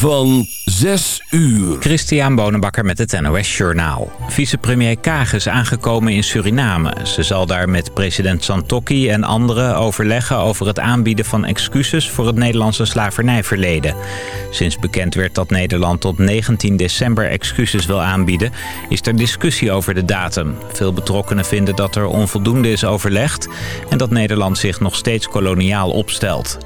van 6 uur. Christian Bonenbakker met het NOS Journaal. Vicepremier Kaag is aangekomen in Suriname. Ze zal daar met president Santokki en anderen overleggen... over het aanbieden van excuses voor het Nederlandse slavernijverleden. Sinds bekend werd dat Nederland tot 19 december excuses wil aanbieden... is er discussie over de datum. Veel betrokkenen vinden dat er onvoldoende is overlegd... en dat Nederland zich nog steeds koloniaal opstelt.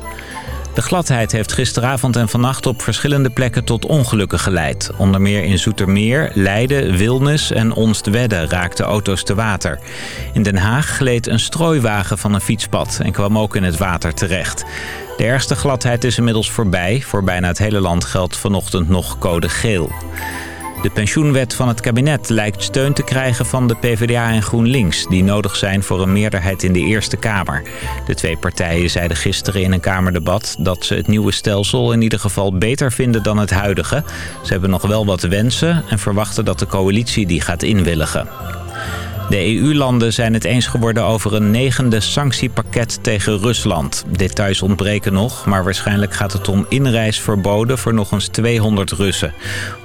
De gladheid heeft gisteravond en vannacht op verschillende plekken tot ongelukken geleid. Onder meer in Zoetermeer, Leiden, Wilnis en Onstwedde raakten auto's te water. In Den Haag gleed een strooiwagen van een fietspad en kwam ook in het water terecht. De ergste gladheid is inmiddels voorbij. Voor bijna het hele land geldt vanochtend nog code geel. De pensioenwet van het kabinet lijkt steun te krijgen van de PvdA en GroenLinks... die nodig zijn voor een meerderheid in de Eerste Kamer. De twee partijen zeiden gisteren in een Kamerdebat... dat ze het nieuwe stelsel in ieder geval beter vinden dan het huidige. Ze hebben nog wel wat wensen en verwachten dat de coalitie die gaat inwilligen. De EU-landen zijn het eens geworden over een negende sanctiepakket tegen Rusland. Details ontbreken nog, maar waarschijnlijk gaat het om inreisverboden voor nog eens 200 Russen.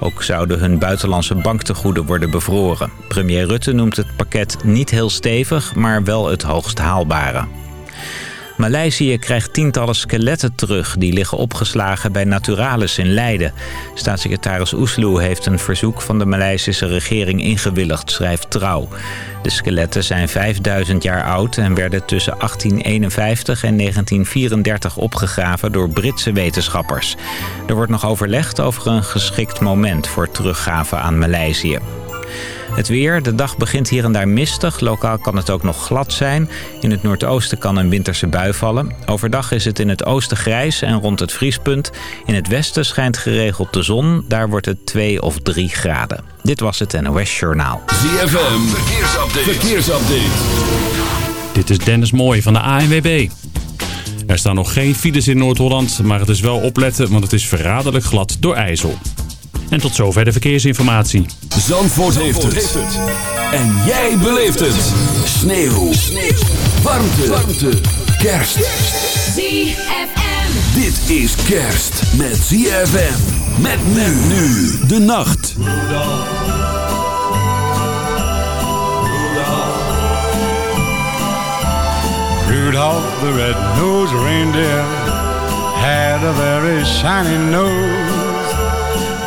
Ook zouden hun buitenlandse banktegoeden worden bevroren. Premier Rutte noemt het pakket niet heel stevig, maar wel het hoogst haalbare. Maleisië krijgt tientallen skeletten terug. Die liggen opgeslagen bij Naturalis in Leiden. Staatssecretaris Oesloe heeft een verzoek van de Maleisische regering ingewilligd, schrijft Trouw. De skeletten zijn 5000 jaar oud en werden tussen 1851 en 1934 opgegraven door Britse wetenschappers. Er wordt nog overlegd over een geschikt moment voor teruggave aan Maleisië. Het weer, de dag begint hier en daar mistig. Lokaal kan het ook nog glad zijn. In het noordoosten kan een winterse bui vallen. Overdag is het in het oosten grijs en rond het vriespunt. In het westen schijnt geregeld de zon. Daar wordt het 2 of 3 graden. Dit was het NOS Journaal. ZFM, verkeersupdate. verkeersupdate. Dit is Dennis Mooij van de ANWB. Er staan nog geen files in Noord-Holland, maar het is wel opletten, want het is verraderlijk glad door ijzel. En tot zover de verkeersinformatie. Zandvoort, heeft, het. En jij beleeft het. Sneeuw. Sneeuw. Warmte. Warmte. Kerst. ZFM. Dit is kerst met ZFM. Met men nu. De nacht. Rudolph the red-nosed reindeer had a very shiny nose.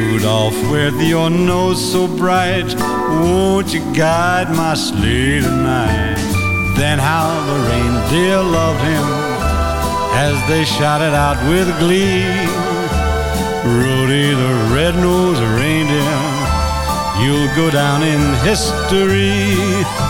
Rudolph, with your nose so bright, won't you guide my sleigh tonight? Then how the reindeer loved him as they shouted out with glee. Rudy the red-nosed reindeer, you'll go down in history.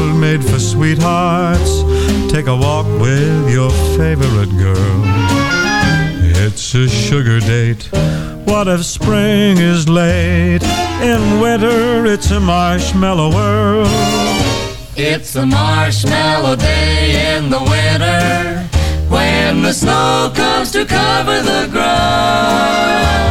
made for sweethearts. Take a walk with your favorite girl. It's a sugar date what if spring is late? In winter, it's a marshmallow world. It's a marshmallow day in the winter when the snow comes to cover the ground.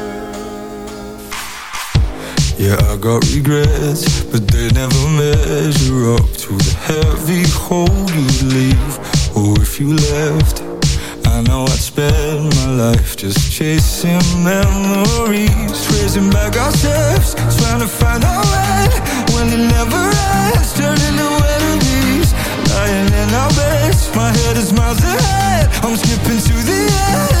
Yeah, I got regrets, but they never measure up to the heavy hole you'd leave. Or oh, if you left, I know I'd spend my life just chasing memories, tracing back our steps, trying to find our way when it never ends, turning to enemies, lying in our beds. My head is miles ahead, I'm skipping to the end.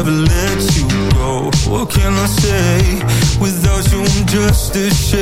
If I ever let you go, what can I say? Without you, I'm just a shade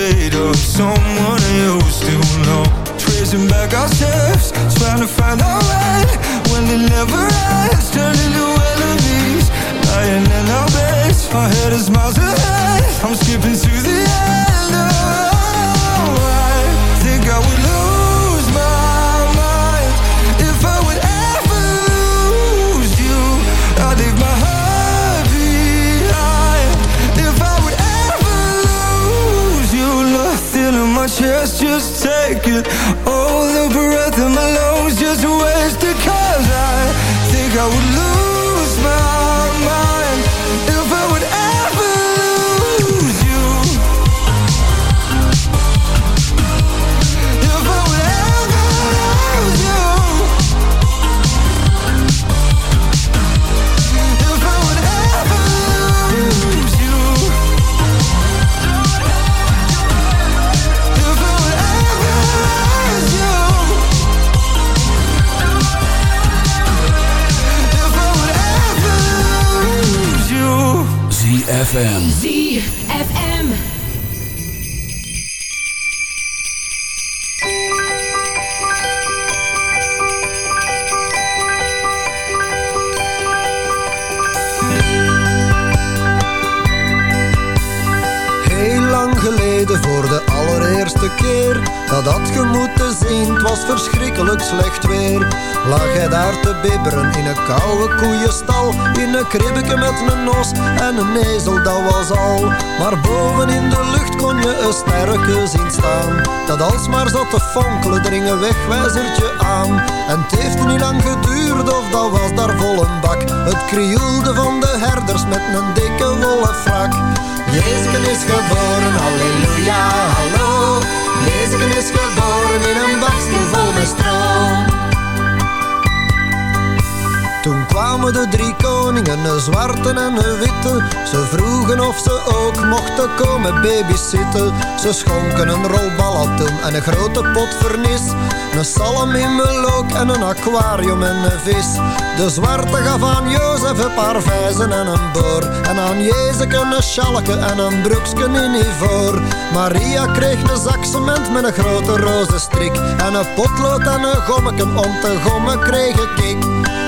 al Maar boven in de lucht kon je een sterke zien staan Dat alsmaar zat te fonkelen, dring een wegwijzertje aan En het heeft niet lang geduurd of dat was daar vol een bak Het krioelde van de herders met een dikke wollen frak Jezus is geboren, halleluja, hallo. Jezus is geboren in een bakstel vol met stro. Kwamen de drie koningen een zwarte en een witte. Ze vroegen of ze ook mochten komen babysitten. Ze schonken een rol en een grote pot vernis. Een salm in melook en een aquarium en een vis. De zwarte gaf aan Jozef een paar vijzen en een boor. En aan Jezeke een schalke en een broeksken in ivoor. Maria kreeg een zak met een grote roze strik. En een potlood en een gommeken om te gommen kreeg ik.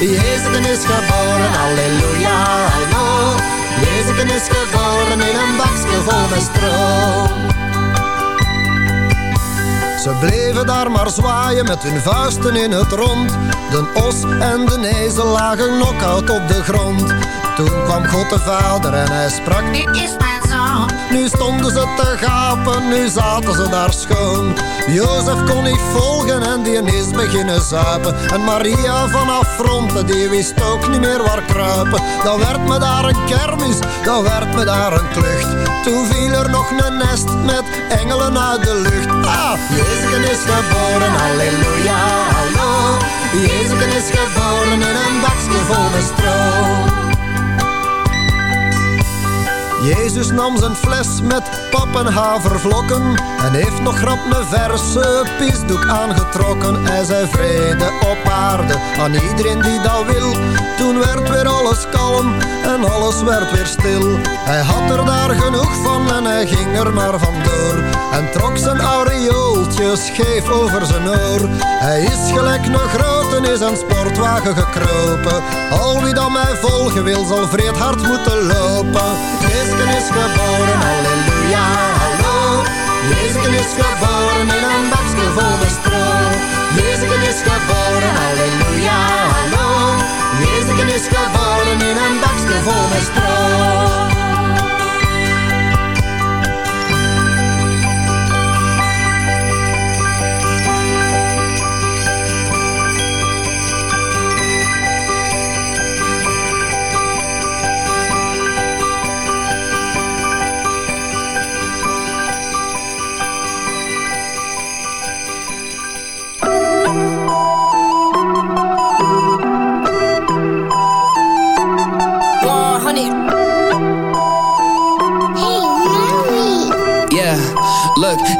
Jezus is geboren, halleluja, hallo. Jezus is geboren in een bakje vol met stro. Ze bleven daar maar zwaaien met hun vuisten in het rond. De os en de ezel lagen knock-out op de grond. Toen kwam God de Vader en hij sprak, dit is mijn zoon. Nu stonden ze te gapen, nu zaten ze daar schoon. Jozef kon niet volgen en die is beginnen zuipen. En Maria vanaf fronten, die wist ook niet meer waar kruipen. Dan werd me daar een kermis, dan werd me daar een klucht. Toen viel er nog een nest met engelen uit de lucht. Ah, Jezus is geboren, halleluja, hallo. Jezus is geboren in een bakje vol met stro. Jezus nam zijn fles met pap en heeft nog grap een verse pisdoek aangetrokken. Hij zei vrede op aarde aan iedereen die dat wil. Toen werd weer alles kalm en alles werd weer stil. Hij had er daar genoeg van en hij ging er maar vandoor En trok zijn aureooltje scheef over zijn oor. Hij is gelijk een is een sportwagen gekropen Al wie dan mij volgen wil zal vreed hard moeten lopen Jezus is geboren, halleluja, hallo. Jezus is geboren in een bakje vol met stro. Jezus is geboren, halleluja, hallo. Jezus is geboren in een bakje vol met stro.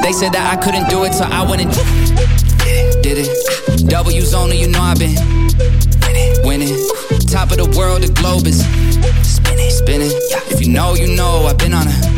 They said that I couldn't do it, so I went and did it. W's on you know I've been winning. Top of the world, the globe is spinning, spinning. If you know, you know I've been on a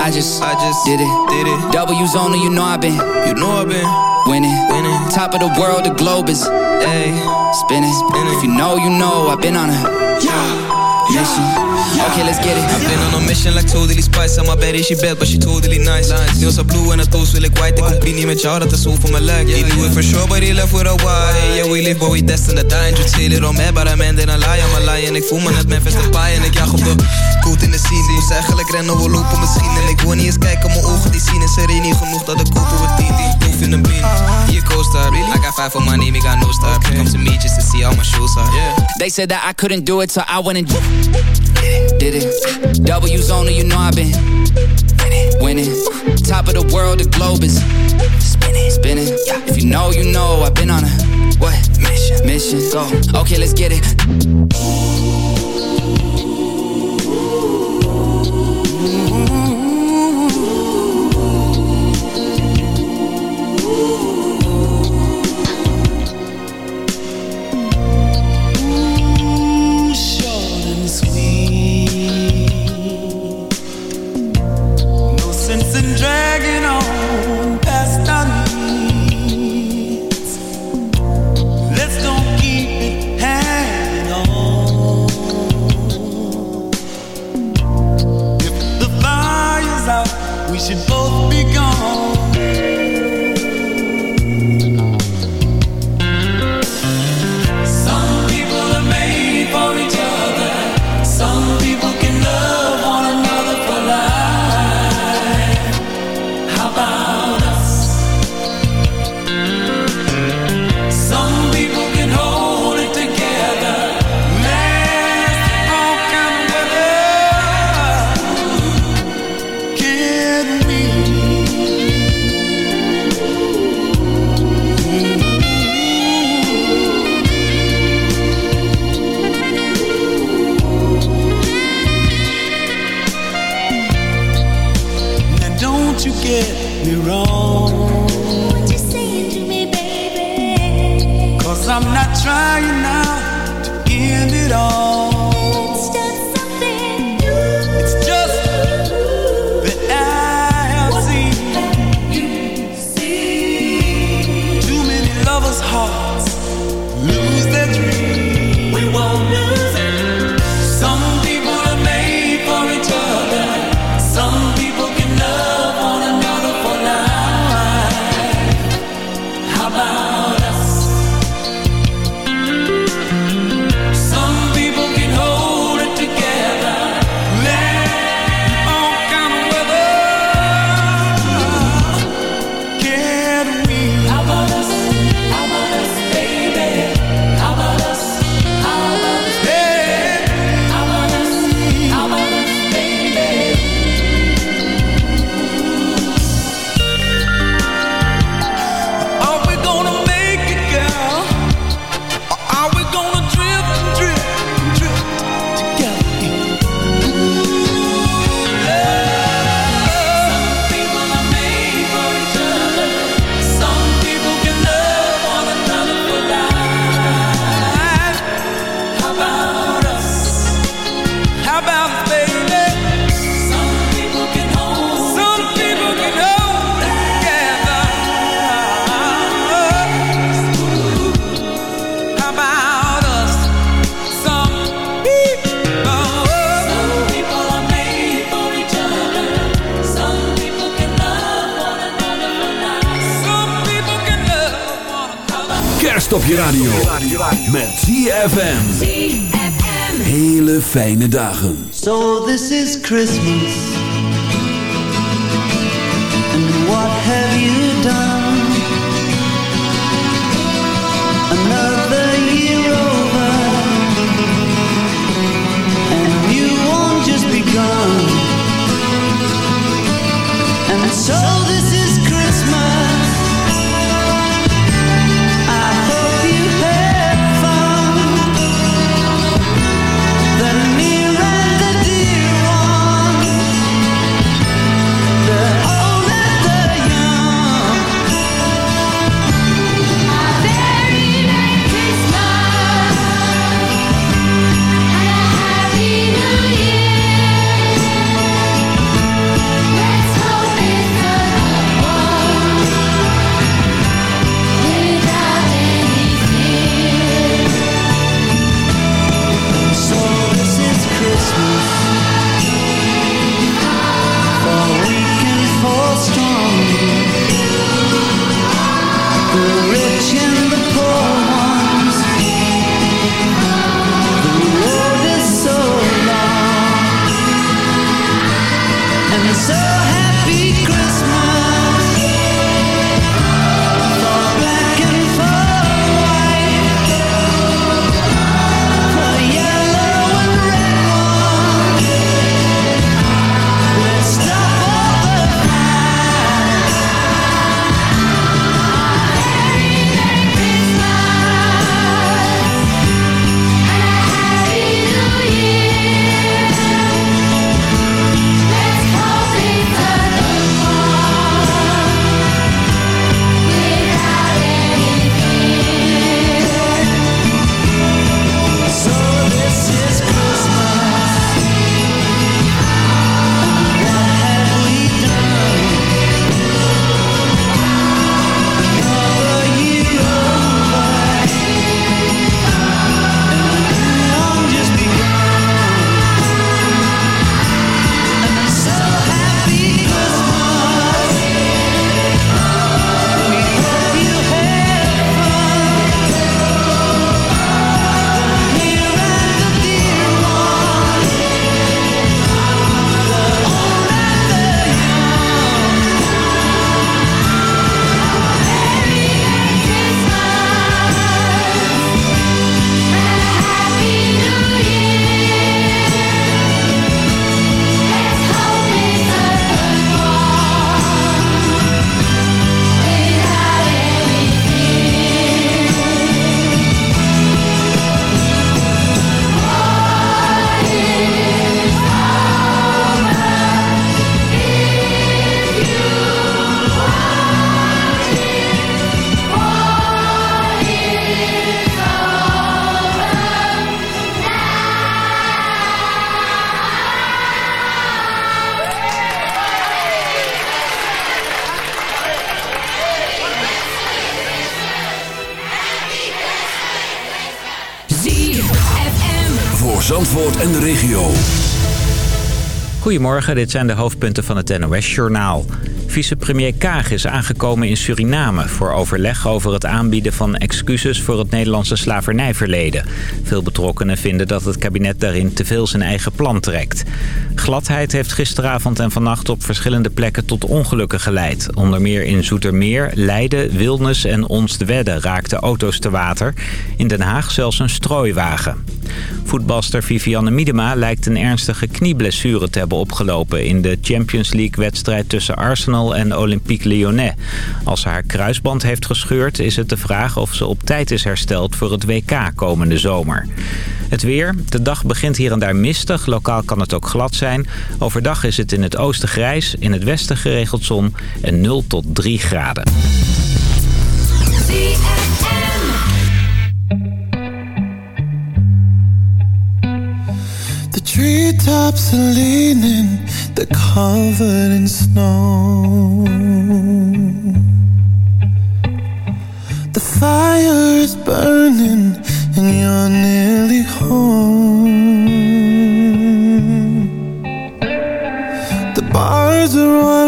I just, I just did it, did it. W's only, you know I've been, you know I've been winning, winning. Top of the world, the globe is, ayy, spinning. spinning. If you know, you know I've been on a yeah. mission. Okay, let's get it. I've been on a mission like totally spice. I'm my bad, she bad, but she totally nice. Nails are blue en het toast wil ik white. Ik hoef niet met jou, dat is hoe voor mijn lijk. He do it for sure, but he left with a why. Yeah, we live, but we destined to die. And you it on me, but I'm ending a lie. I'm a lie. En ik voel me net Memphis de paai. En ik jag op de koet in de scene. Moest eigenlijk rennen, we lopen misschien. En ik wil niet eens kijken, mijn ogen die zien. Is er niet genoeg dat ik kopen we 10 die proef in een bean. Hier co-star, I got five for my name, got no star. Come to me just to see how my shoes are. Yeah. They said that I couldn't do it, so I went and did it. W's only, you know I've been winning. Top of the world, the globe is spinning, spinning. If you know, you know I've been on a what mission? Mission. Go. Okay, let's get it. Fijne dagen. So this is Christmas. De regio. Goedemorgen, dit zijn de hoofdpunten van het NOS-journaal. Vicepremier Kaag is aangekomen in Suriname... voor overleg over het aanbieden van excuses voor het Nederlandse slavernijverleden. Veel betrokkenen vinden dat het kabinet daarin te veel zijn eigen plan trekt. Gladheid heeft gisteravond en vannacht op verschillende plekken tot ongelukken geleid. Onder meer in Zoetermeer, Leiden, Wilnis en Wedde raakten auto's te water. In Den Haag zelfs een strooiwagen. Voetbalster Vivianne Miedema lijkt een ernstige knieblessure te hebben opgelopen... in de Champions League-wedstrijd tussen Arsenal en Olympique Lyonnais. Als ze haar kruisband heeft gescheurd is het de vraag of ze op tijd is hersteld voor het WK komende zomer. Het weer. De dag begint hier en daar mistig. Lokaal kan het ook glad zijn. Overdag is het in het oosten grijs, in het westen geregeld zon en 0 tot 3 graden. Treetops are leaning, they're covered in snow. The fire is burning and you're nearly home. The bars are all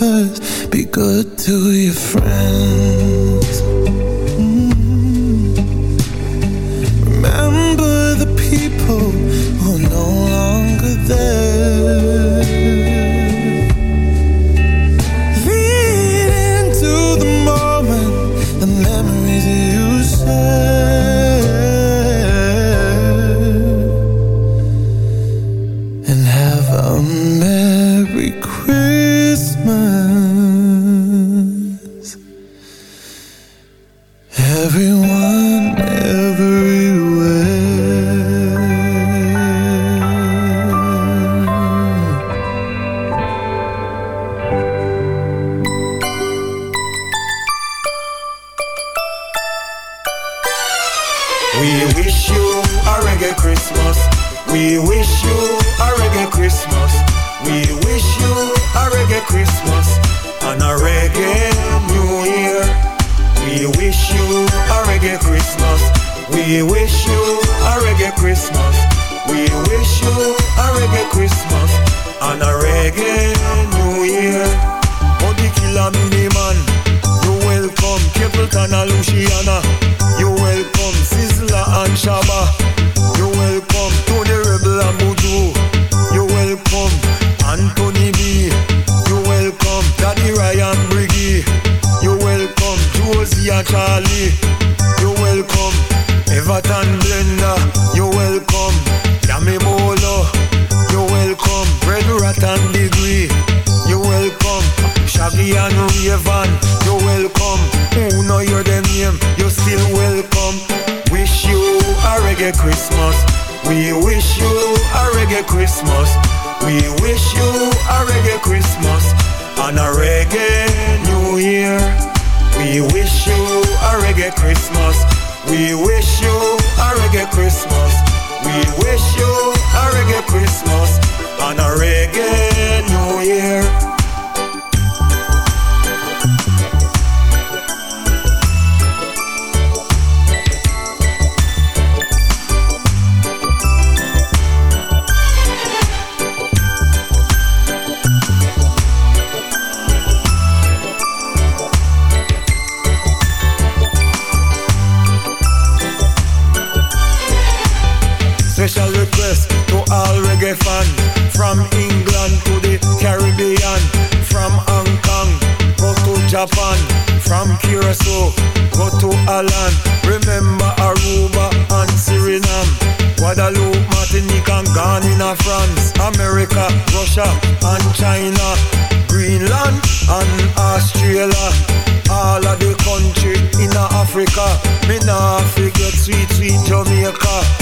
lovers, be good to your friends. We wish you a reggae Christmas and a reggae New Year. Oh, the killer mini man, you welcome Capleton and Luciano. You welcome Sizzla and Shabba. You welcome Tony Rebel and Buju. You welcome Anthony B. You welcome Daddy Ryan Briggy. You welcome Josie and Charlie. You welcome Everton Blender. You welcome and degree. You're welcome, Shaggy and Rayvon. You're welcome. Who know your name? You're still welcome. Wish you a reggae Christmas. We wish you a reggae Christmas. We wish you a reggae Christmas and a reggae New Year. We wish you a reggae Christmas. We wish you a reggae Christmas. We wish you a reggae Christmas and a reggae New Year. Curacao, go to Alan. Remember Aruba and Suriname. Guadeloupe, Martinique and Ghana, France. America, Russia and China. Greenland and Australia. All of the country in Africa. Me nah forget sweet, sweet Jamaica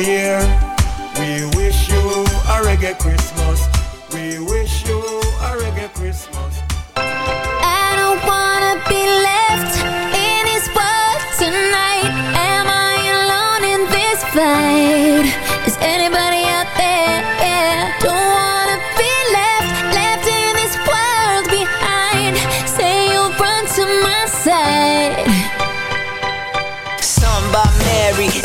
Year. We wish you a reggae Christmas. We wish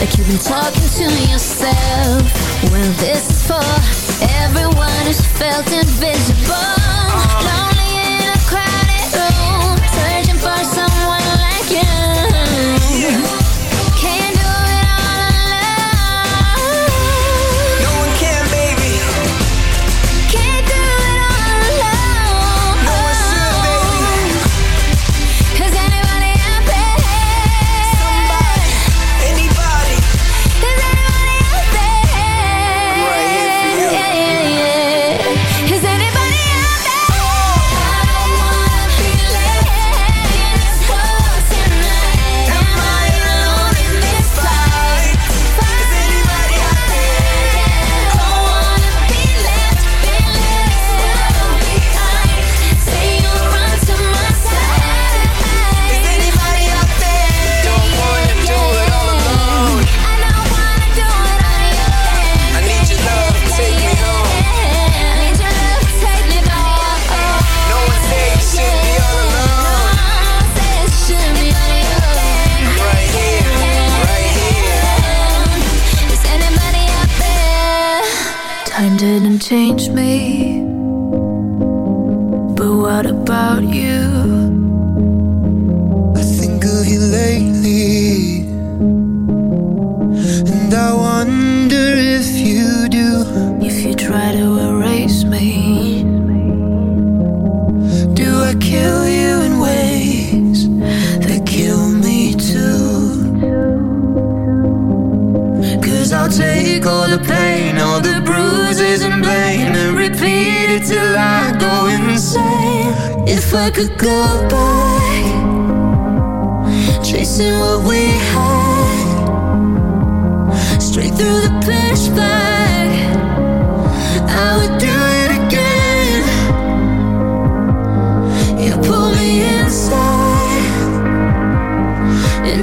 Like you've been talking to yourself Well this is for everyone who's felt invisible. Lonely in a crowded room Searching for someone like you. Can't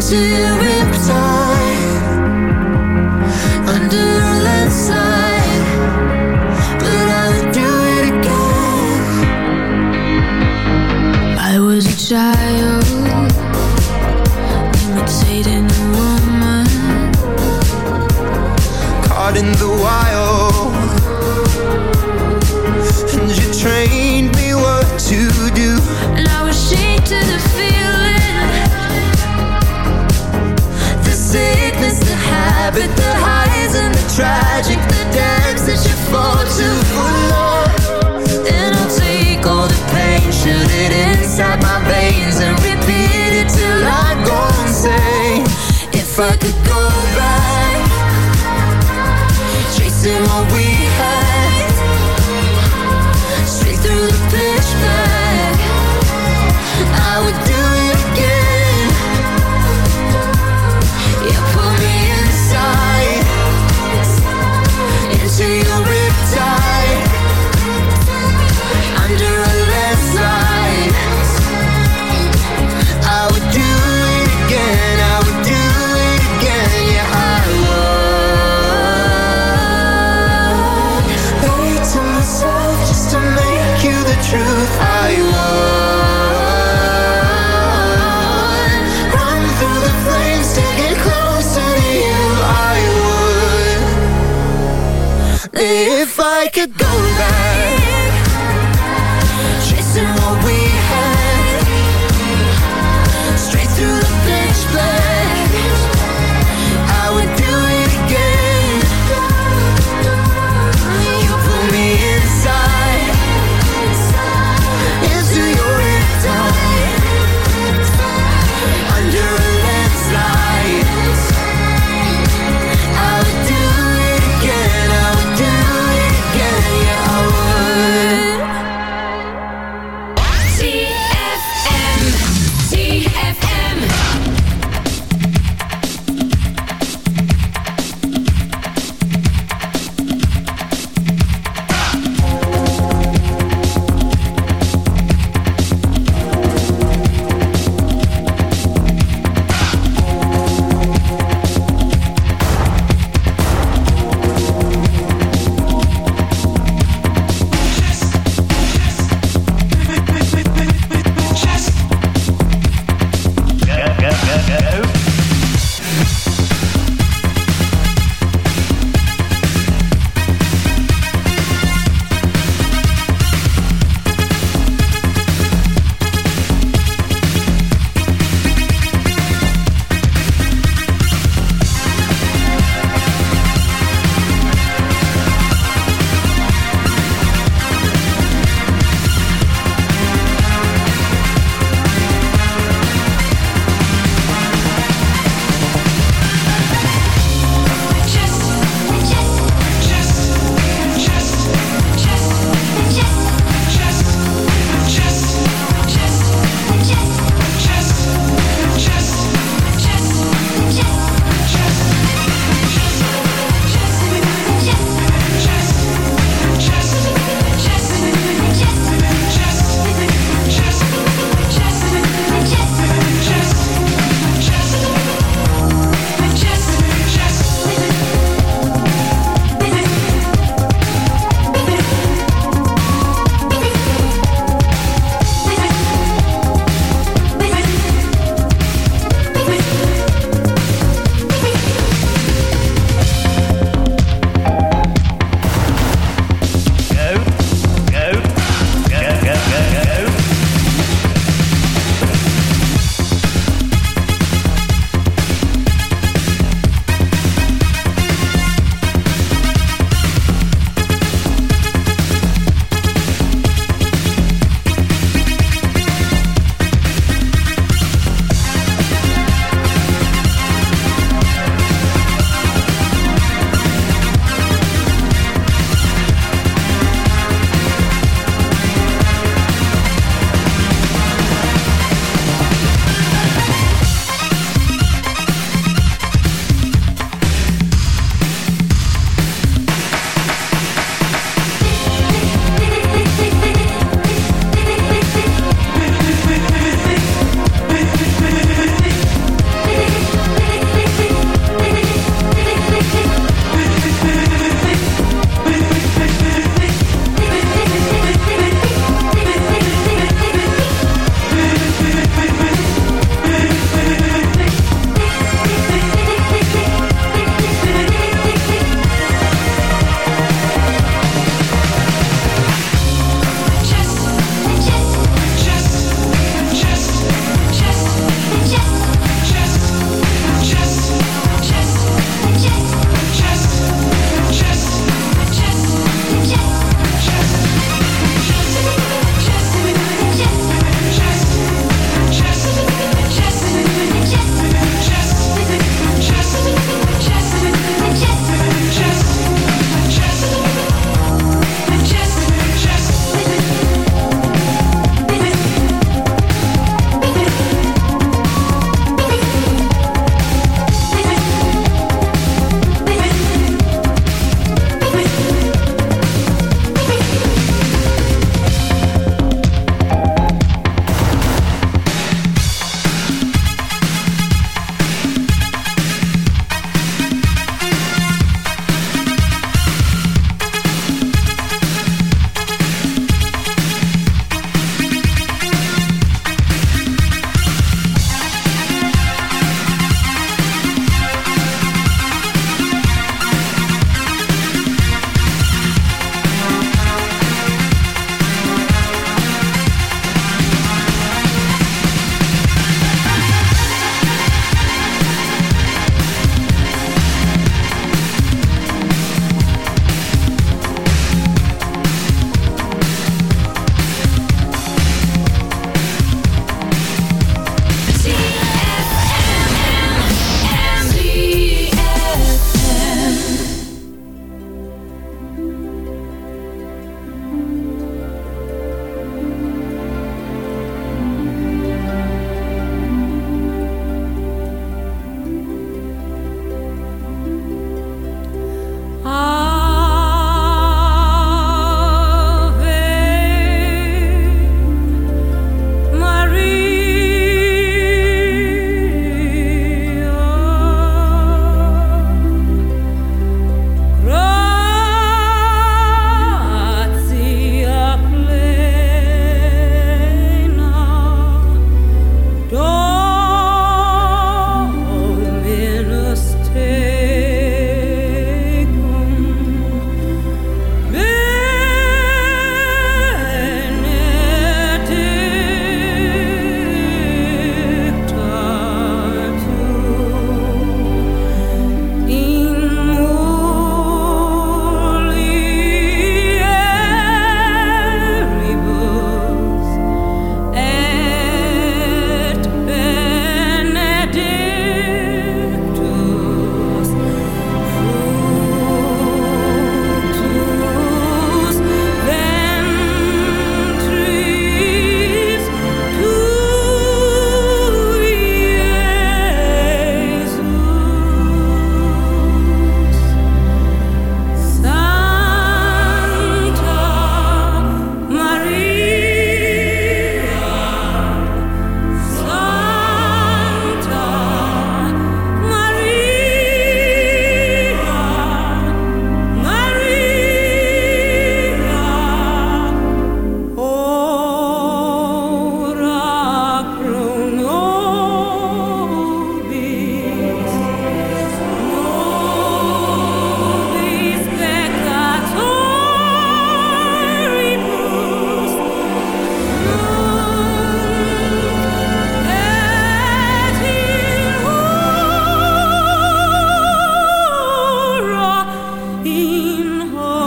Into in home.